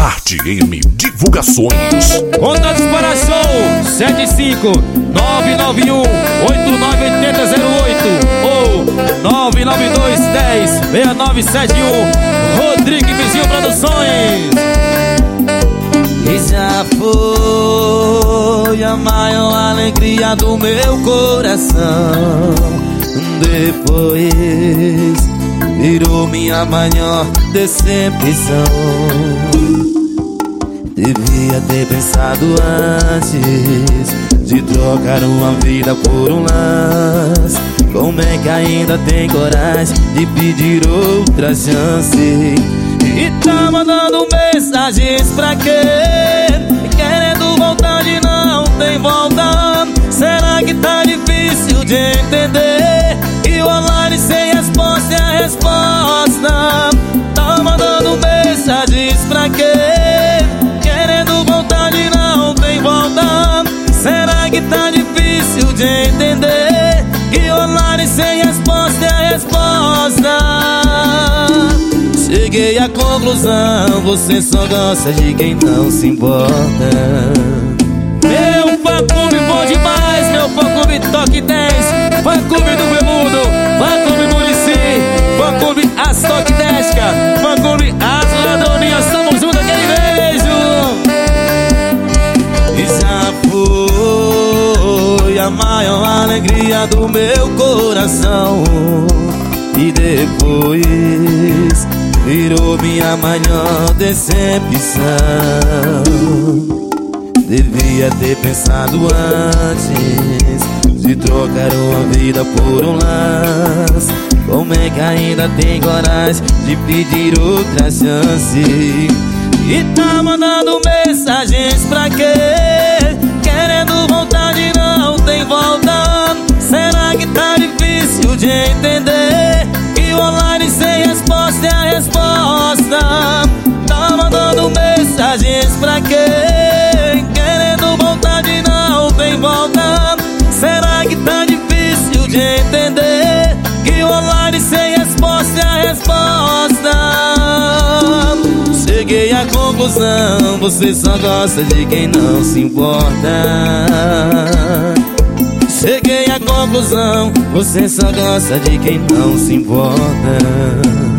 Arte M Divulgações. Contatos para show 75 991 898008 ou 992 10 6971 Rodrigo Vizinho Produções. E já foi a maior alegria do meu coração. Depois virou minha maior decepção. Devia ter pensado antes de trocar uma vida por um lance. Como é que ainda tem coragem de pedir outra chance? E tá mandando mensagens pra quê? Querendo voltar e não tem volta. Será que tá difícil de Cheguei à conclusão, você só gosta de quem não se importa. Meu clube bom demais, meu clube Toque 10, fã clube do Veludo, fã clube Murici, clube As Toque 10, fã clube As Ladroninhas, estamos juntos, aquele beijo! E já foi a maior alegria do meu coração. E depois virou minha maior decepção. Devia ter pensado antes de trocar uma vida por um lance. Como é que ainda tem coragem de pedir outra chance? E tá mandando mensagens pra quê? À conclusão, você só gosta de quem não se importa. Cheguei à conclusão, você só gosta de quem não se importa.